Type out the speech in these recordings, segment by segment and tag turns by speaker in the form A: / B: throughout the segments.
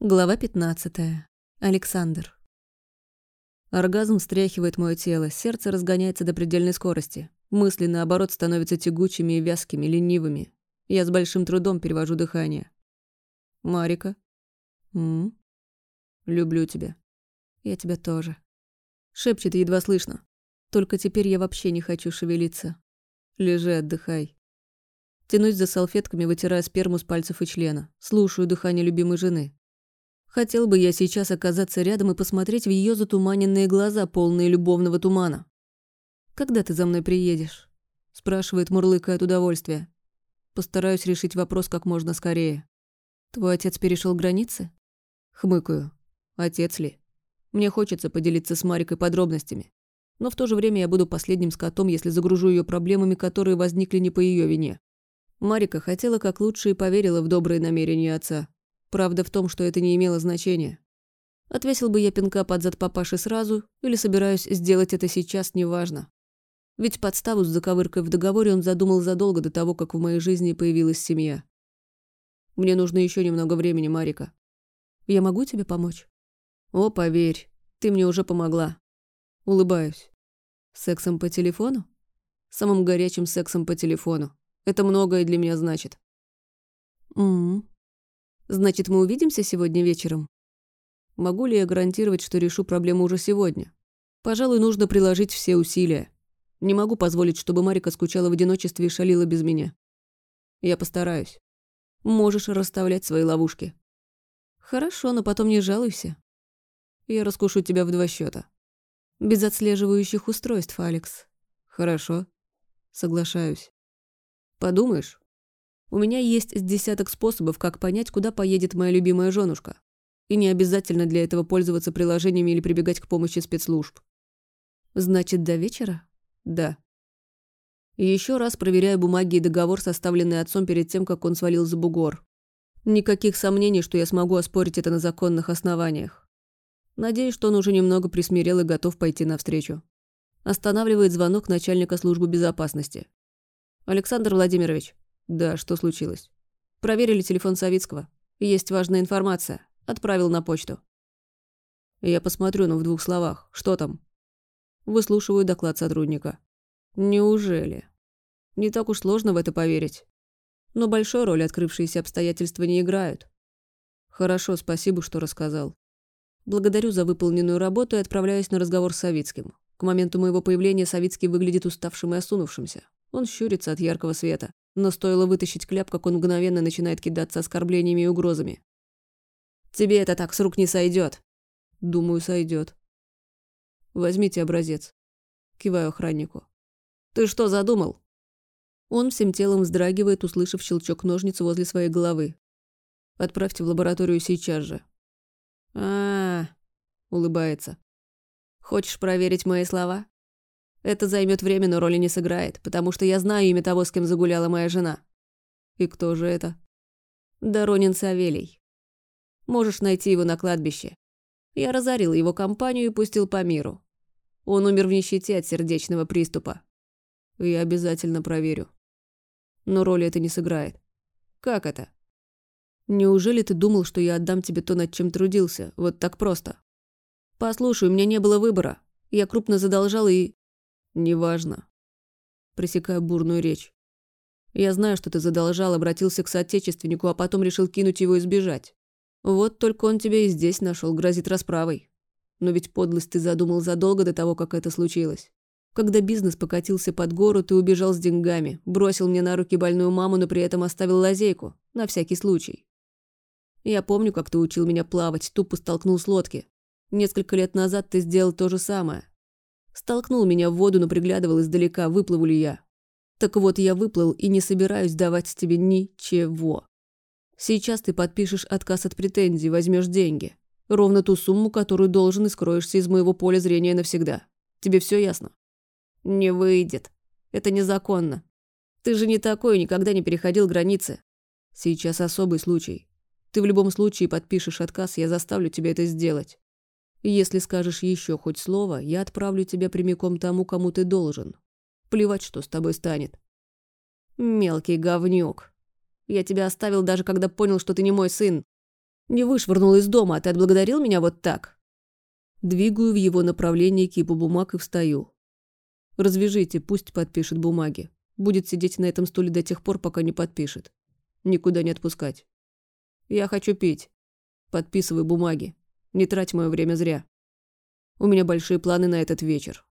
A: Глава 15. Александр. Оргазм встряхивает мое тело, сердце разгоняется до предельной скорости. Мысли, наоборот, становятся тягучими и вязкими, ленивыми. Я с большим трудом перевожу дыхание. «Марика?» «М? Люблю тебя». «Я тебя тоже». Шепчет едва слышно. Только теперь я вообще не хочу шевелиться. Лежи, отдыхай. Тянусь за салфетками, вытирая сперму с пальцев и члена. Слушаю дыхание любимой жены. Хотел бы я сейчас оказаться рядом и посмотреть в ее затуманенные глаза, полные любовного тумана. «Когда ты за мной приедешь?» – спрашивает, мурлыкая от удовольствия. Постараюсь решить вопрос как можно скорее. «Твой отец перешел границы?» Хмыкаю. «Отец ли?» Мне хочется поделиться с Марикой подробностями. Но в то же время я буду последним скотом, если загружу ее проблемами, которые возникли не по ее вине. Марика хотела как лучше и поверила в добрые намерения отца. Правда в том, что это не имело значения. Отвесил бы я пинка под зад папаши сразу, или собираюсь сделать это сейчас, неважно. Ведь подставу с заковыркой в договоре он задумал задолго до того, как в моей жизни появилась семья. Мне нужно еще немного времени, Марика. Я могу тебе помочь? О, поверь, ты мне уже помогла. Улыбаюсь. Сексом по телефону? Самым горячим сексом по телефону. Это многое для меня значит. Ммм, Значит, мы увидимся сегодня вечером? Могу ли я гарантировать, что решу проблему уже сегодня? Пожалуй, нужно приложить все усилия. Не могу позволить, чтобы Марика скучала в одиночестве и шалила без меня. Я постараюсь. Можешь расставлять свои ловушки. Хорошо, но потом не жалуйся. Я раскушу тебя в два счета. Без отслеживающих устройств, Алекс. Хорошо. Соглашаюсь. Подумаешь, у меня есть десяток способов, как понять, куда поедет моя любимая женушка. И не обязательно для этого пользоваться приложениями или прибегать к помощи спецслужб. Значит, до вечера? Да. еще раз проверяю бумаги и договор, составленный отцом перед тем, как он свалил за бугор. Никаких сомнений, что я смогу оспорить это на законных основаниях. Надеюсь, что он уже немного присмирел и готов пойти навстречу. Останавливает звонок начальника службы безопасности. «Александр Владимирович, «Да, что случилось?» «Проверили телефон Савицкого. Есть важная информация. Отправил на почту». Я посмотрю, но в двух словах. Что там? Выслушиваю доклад сотрудника. Неужели? Не так уж сложно в это поверить. Но большой роли открывшиеся обстоятельства не играют. Хорошо, спасибо, что рассказал. Благодарю за выполненную работу и отправляюсь на разговор с Савицким. К моменту моего появления Савицкий выглядит уставшим и осунувшимся. Он щурится от яркого света. Но стоило вытащить кляп, как он мгновенно начинает кидаться оскорблениями и угрозами. «Тебе это так с рук не сойдет. «Думаю, сойдет. «Возьмите образец». Киваю охраннику. «Ты что задумал?» Он всем телом вздрагивает, услышав щелчок ножниц возле своей головы. «Отправьте в лабораторию сейчас же». А, -а, -а улыбается. «Хочешь проверить мои слова?» Это займет время, но роли не сыграет, потому что я знаю имя того, с кем загуляла моя жена. И кто же это? Доронин Савелий. Можешь найти его на кладбище. Я разорил его компанию и пустил по миру. Он умер в нищете от сердечного приступа. Я обязательно проверю. Но роли это не сыграет. Как это? Неужели ты думал, что я отдам тебе то, над чем трудился? Вот так просто. Послушай, у меня не было выбора. Я крупно задолжал и... «Неважно». Пресекаю бурную речь. «Я знаю, что ты задолжал, обратился к соотечественнику, а потом решил кинуть его и сбежать. Вот только он тебя и здесь нашел, грозит расправой. Но ведь подлость ты задумал задолго до того, как это случилось. Когда бизнес покатился под гору, ты убежал с деньгами, бросил мне на руки больную маму, но при этом оставил лазейку, на всякий случай. Я помню, как ты учил меня плавать, тупо столкнул с лодки. Несколько лет назад ты сделал то же самое. Столкнул меня в воду, но приглядывал издалека, выплыву ли я. Так вот, я выплыл и не собираюсь давать тебе ничего. Сейчас ты подпишешь отказ от претензий, возьмешь деньги. Ровно ту сумму, которую должен и скроешься из моего поля зрения навсегда. Тебе все ясно? Не выйдет. Это незаконно. Ты же не такой, никогда не переходил границы. Сейчас особый случай. Ты в любом случае подпишешь отказ, я заставлю тебя это сделать. Если скажешь еще хоть слово, я отправлю тебя прямиком тому, кому ты должен. Плевать, что с тобой станет. Мелкий говнюк. Я тебя оставил даже когда понял, что ты не мой сын. Не вышвырнул из дома, а ты отблагодарил меня вот так?» Двигаю в его направлении кипу бумаг и встаю. «Развяжите, пусть подпишет бумаги. Будет сидеть на этом стуле до тех пор, пока не подпишет. Никуда не отпускать. Я хочу пить. Подписывай бумаги. Не трать мое время зря. У меня большие планы на этот вечер».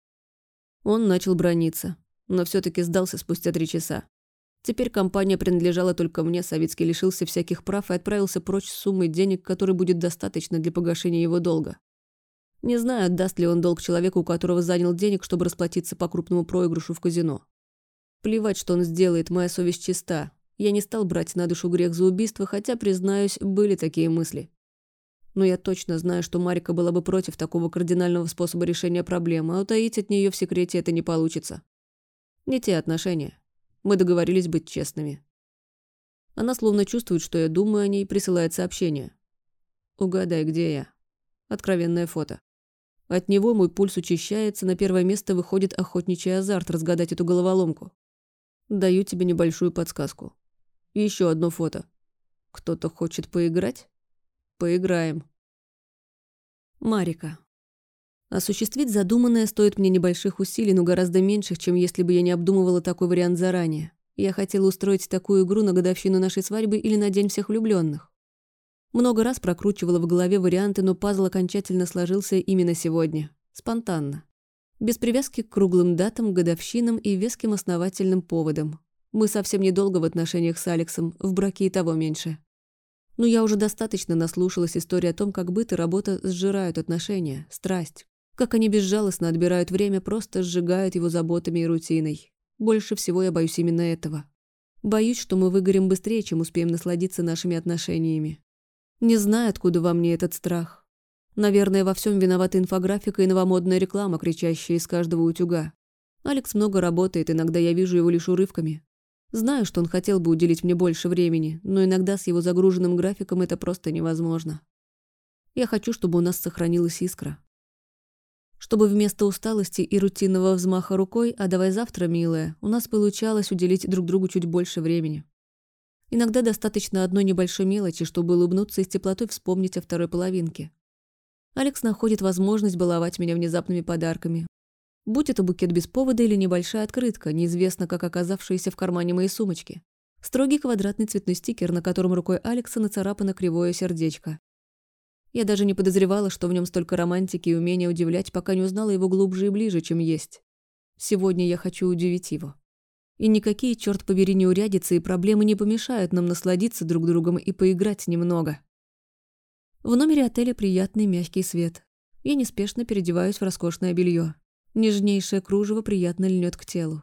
A: Он начал брониться, но все таки сдался спустя три часа. Теперь компания принадлежала только мне, Савицкий лишился всяких прав и отправился прочь с суммой денег, которой будет достаточно для погашения его долга. Не знаю, отдаст ли он долг человеку, у которого занял денег, чтобы расплатиться по крупному проигрышу в казино. Плевать, что он сделает, моя совесть чиста. Я не стал брать на душу грех за убийство, хотя, признаюсь, были такие мысли. Но я точно знаю, что Марика была бы против такого кардинального способа решения проблемы, а утаить от нее в секрете это не получится. Не те отношения. Мы договорились быть честными. Она словно чувствует, что я думаю о ней, присылает сообщение. Угадай, где я. Откровенное фото. От него мой пульс учащается, на первое место выходит охотничий азарт разгадать эту головоломку. Даю тебе небольшую подсказку. Еще одно фото. Кто-то хочет поиграть? Поиграем. Марика. Осуществить задуманное стоит мне небольших усилий, но гораздо меньших, чем если бы я не обдумывала такой вариант заранее. Я хотела устроить такую игру на годовщину нашей свадьбы или на День всех влюбленных. Много раз прокручивала в голове варианты, но пазл окончательно сложился именно сегодня. Спонтанно. Без привязки к круглым датам, годовщинам и веским основательным поводам. Мы совсем недолго в отношениях с Алексом, в браке и того меньше. Но я уже достаточно наслушалась истории о том, как быт и работа сжирают отношения, страсть, как они безжалостно отбирают время, просто сжигают его заботами и рутиной. Больше всего я боюсь именно этого. Боюсь, что мы выгорим быстрее, чем успеем насладиться нашими отношениями. Не знаю, откуда во мне этот страх. Наверное, во всем виновата инфографика и новомодная реклама, кричащая из каждого утюга. Алекс много работает, иногда я вижу его лишь урывками. Знаю, что он хотел бы уделить мне больше времени, но иногда с его загруженным графиком это просто невозможно. Я хочу, чтобы у нас сохранилась искра чтобы вместо усталости и рутинного взмаха рукой «а давай завтра, милая», у нас получалось уделить друг другу чуть больше времени. Иногда достаточно одной небольшой мелочи, чтобы улыбнуться и с теплотой вспомнить о второй половинке. Алекс находит возможность баловать меня внезапными подарками. Будь это букет без повода или небольшая открытка, неизвестно как оказавшаяся в кармане моей сумочки. Строгий квадратный цветной стикер, на котором рукой Алекса нацарапано кривое сердечко. Я даже не подозревала, что в нем столько романтики и умения удивлять, пока не узнала его глубже и ближе, чем есть. Сегодня я хочу удивить его. И никакие, черт побери, неурядицы и проблемы не помешают нам насладиться друг другом и поиграть немного. В номере отеля приятный мягкий свет. Я неспешно переодеваюсь в роскошное белье. Нежнейшее кружево приятно льнет к телу.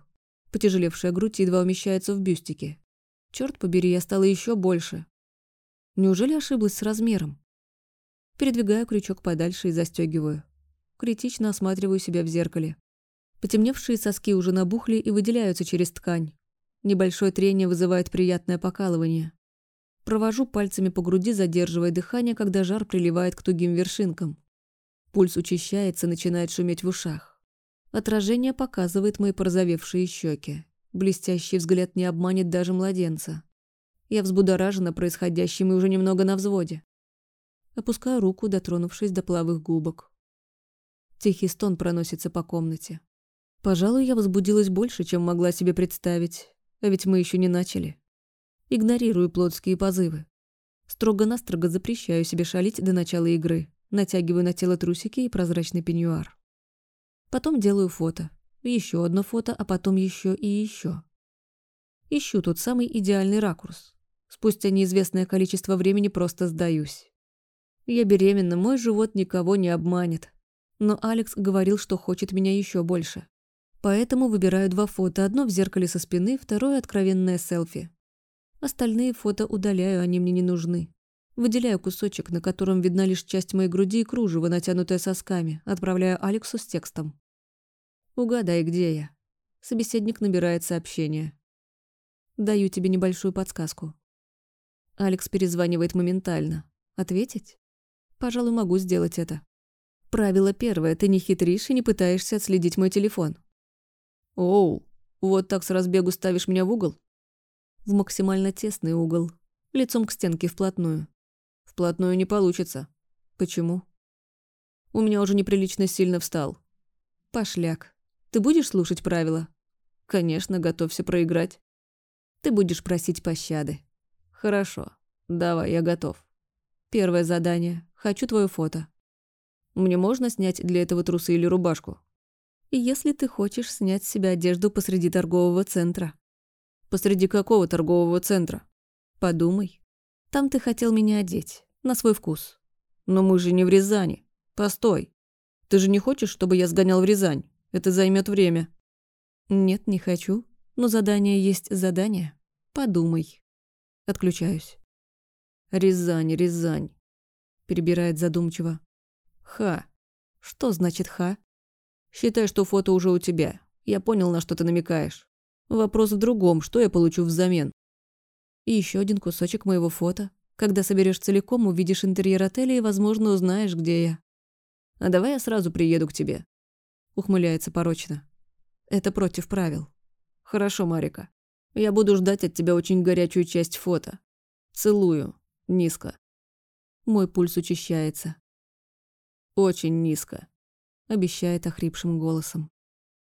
A: Потяжелевшая грудь едва умещается в бюстике. Черт побери, я стала еще больше. Неужели ошиблась с размером? Передвигаю крючок подальше и застегиваю. Критично осматриваю себя в зеркале. Потемневшие соски уже набухли и выделяются через ткань. Небольшое трение вызывает приятное покалывание. Провожу пальцами по груди, задерживая дыхание, когда жар приливает к тугим вершинкам. Пульс учащается, начинает шуметь в ушах. Отражение показывает мои порозовевшие щеки. Блестящий взгляд не обманет даже младенца. Я взбудоражена происходящим и уже немного на взводе. Опускаю руку, дотронувшись до плавых губок. Тихий стон проносится по комнате. Пожалуй, я возбудилась больше, чем могла себе представить. А ведь мы еще не начали. Игнорирую плотские позывы. Строго-настрого запрещаю себе шалить до начала игры. Натягиваю на тело трусики и прозрачный пеньюар. Потом делаю фото. Еще одно фото, а потом еще и еще. Ищу тот самый идеальный ракурс. Спустя неизвестное количество времени просто сдаюсь. Я беременна, мой живот никого не обманет. Но Алекс говорил, что хочет меня еще больше. Поэтому выбираю два фото, одно в зеркале со спины, второе откровенное селфи. Остальные фото удаляю, они мне не нужны. Выделяю кусочек, на котором видна лишь часть моей груди и кружево, натянутое сосками, отправляю Алексу с текстом. «Угадай, где я?» Собеседник набирает сообщение. «Даю тебе небольшую подсказку». Алекс перезванивает моментально. «Ответить?» Пожалуй, могу сделать это. Правило первое. Ты не хитришь и не пытаешься отследить мой телефон. Оу, вот так с разбегу ставишь меня в угол? В максимально тесный угол. Лицом к стенке вплотную. Вплотную не получится. Почему? У меня уже неприлично сильно встал. Пошляк. Ты будешь слушать правила? Конечно, готовься проиграть. Ты будешь просить пощады. Хорошо. Давай, я готов. Первое задание. Хочу твое фото. Мне можно снять для этого трусы или рубашку? Если ты хочешь снять с себя одежду посреди торгового центра. Посреди какого торгового центра? Подумай. Там ты хотел меня одеть. На свой вкус. Но мы же не в Рязани. Постой. Ты же не хочешь, чтобы я сгонял в Рязань? Это займет время. Нет, не хочу. Но задание есть задание. Подумай. Отключаюсь. Рязань, Рязань. Перебирает задумчиво. Ха. Что значит ха? Считай, что фото уже у тебя. Я понял, на что ты намекаешь. Вопрос в другом, что я получу взамен. И еще один кусочек моего фото. Когда соберешь целиком, увидишь интерьер отеля и, возможно, узнаешь, где я. А давай я сразу приеду к тебе. Ухмыляется порочно. Это против правил. Хорошо, Марика. Я буду ждать от тебя очень горячую часть фото. Целую. Низко. Мой пульс учащается. Очень низко. Обещает охрипшим голосом.